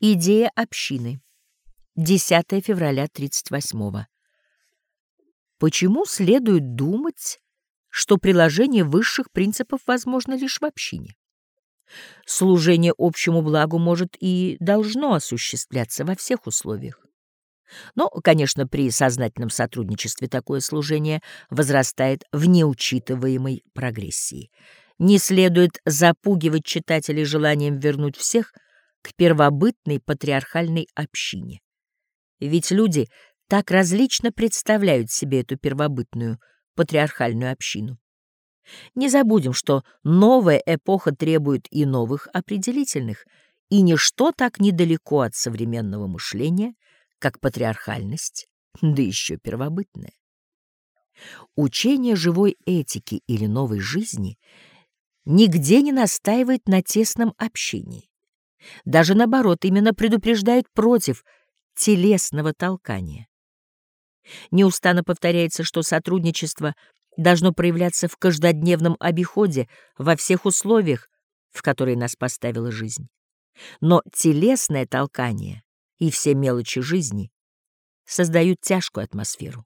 Идея общины. 10 февраля 38 -го. Почему следует думать, что приложение высших принципов возможно лишь в общине? Служение общему благу может и должно осуществляться во всех условиях. Но, конечно, при сознательном сотрудничестве такое служение возрастает в неучитываемой прогрессии. Не следует запугивать читателей желанием вернуть всех – к первобытной патриархальной общине. Ведь люди так различно представляют себе эту первобытную патриархальную общину. Не забудем, что новая эпоха требует и новых определительных, и ничто так недалеко от современного мышления, как патриархальность, да еще первобытная. Учение живой этики или новой жизни нигде не настаивает на тесном общении. Даже наоборот, именно предупреждает против телесного толкания. Неустанно повторяется, что сотрудничество должно проявляться в каждодневном обиходе, во всех условиях, в которые нас поставила жизнь. Но телесное толкание и все мелочи жизни создают тяжкую атмосферу,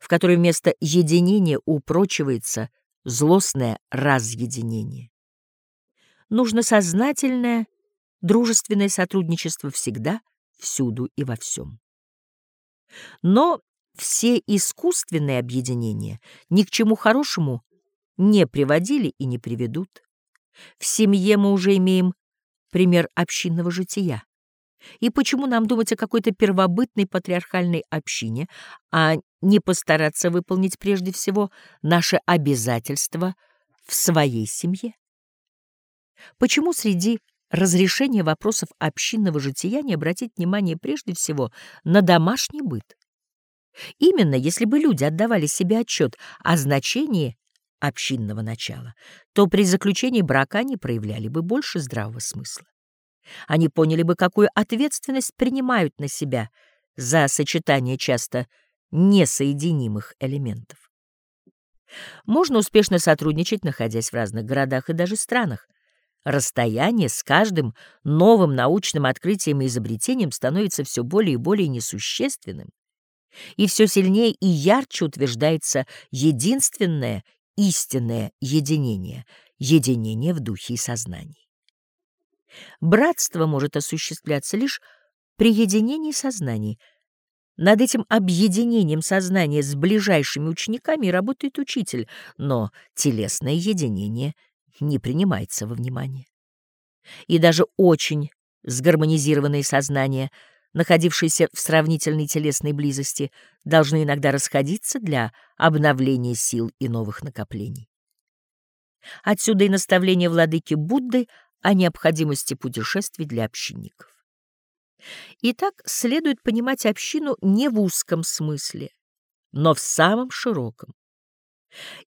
в которой вместо единения упрочивается злостное разъединение. Нужно сознательное дружественное сотрудничество всегда, всюду и во всем. Но все искусственные объединения ни к чему хорошему не приводили и не приведут. В семье мы уже имеем пример общинного жития. И почему нам думать о какой-то первобытной патриархальной общине, а не постараться выполнить прежде всего наше обязательство в своей семье? Почему среди разрешение вопросов общинного жития не обратить внимание прежде всего на домашний быт. Именно если бы люди отдавали себе отчет о значении общинного начала, то при заключении брака они проявляли бы больше здравого смысла. Они поняли бы, какую ответственность принимают на себя за сочетание часто несоединимых элементов. Можно успешно сотрудничать, находясь в разных городах и даже странах, Расстояние с каждым новым научным открытием и изобретением становится все более и более несущественным, и все сильнее и ярче утверждается единственное истинное единение, единение в духе и сознании. Братство может осуществляться лишь при единении сознаний. Над этим объединением сознания с ближайшими учениками работает учитель, но телесное единение — не принимается во внимание. И даже очень сгармонизированные сознания, находившиеся в сравнительной телесной близости, должны иногда расходиться для обновления сил и новых накоплений. Отсюда и наставление владыки Будды о необходимости путешествий для общинников. Итак, следует понимать общину не в узком смысле, но в самом широком.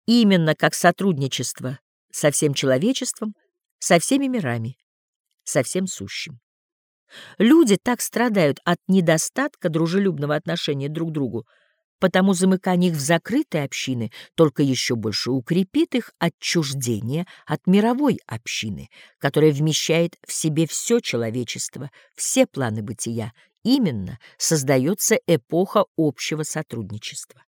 Именно как сотрудничество со всем человечеством, со всеми мирами, со всем сущим. Люди так страдают от недостатка дружелюбного отношения друг к другу, потому замыкание их в закрытые общины только еще больше укрепит их отчуждение от мировой общины, которая вмещает в себе все человечество, все планы бытия. Именно создается эпоха общего сотрудничества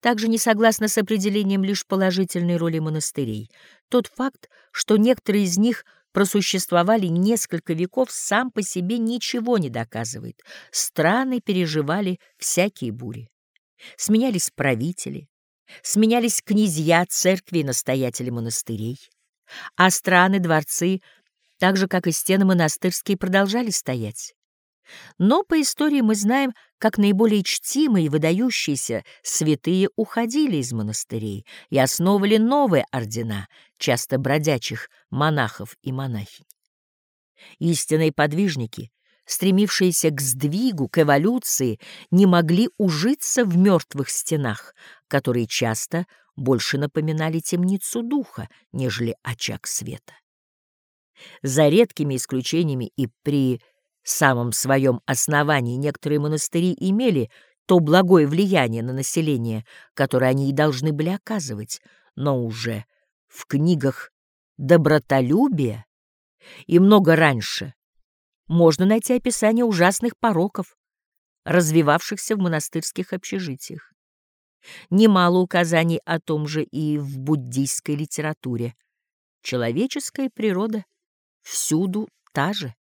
также не согласна с определением лишь положительной роли монастырей. Тот факт, что некоторые из них просуществовали несколько веков, сам по себе ничего не доказывает. Страны переживали всякие бури. Сменялись правители, сменялись князья, церкви и настоятели монастырей. А страны, дворцы, так же, как и стены монастырские, продолжали стоять. Но по истории мы знаем, как наиболее чтимые и выдающиеся святые уходили из монастырей и основывали новые ордена, часто бродячих монахов и монахинь. Истинные подвижники, стремившиеся к сдвигу, к эволюции, не могли ужиться в мертвых стенах, которые часто больше напоминали темницу духа, нежели очаг света. За редкими исключениями и при самом своем основании некоторые монастыри имели то благое влияние на население, которое они и должны были оказывать, но уже в книгах «Добротолюбие» и много раньше можно найти описание ужасных пороков, развивавшихся в монастырских общежитиях. Немало указаний о том же и в буддийской литературе. Человеческая природа всюду та же.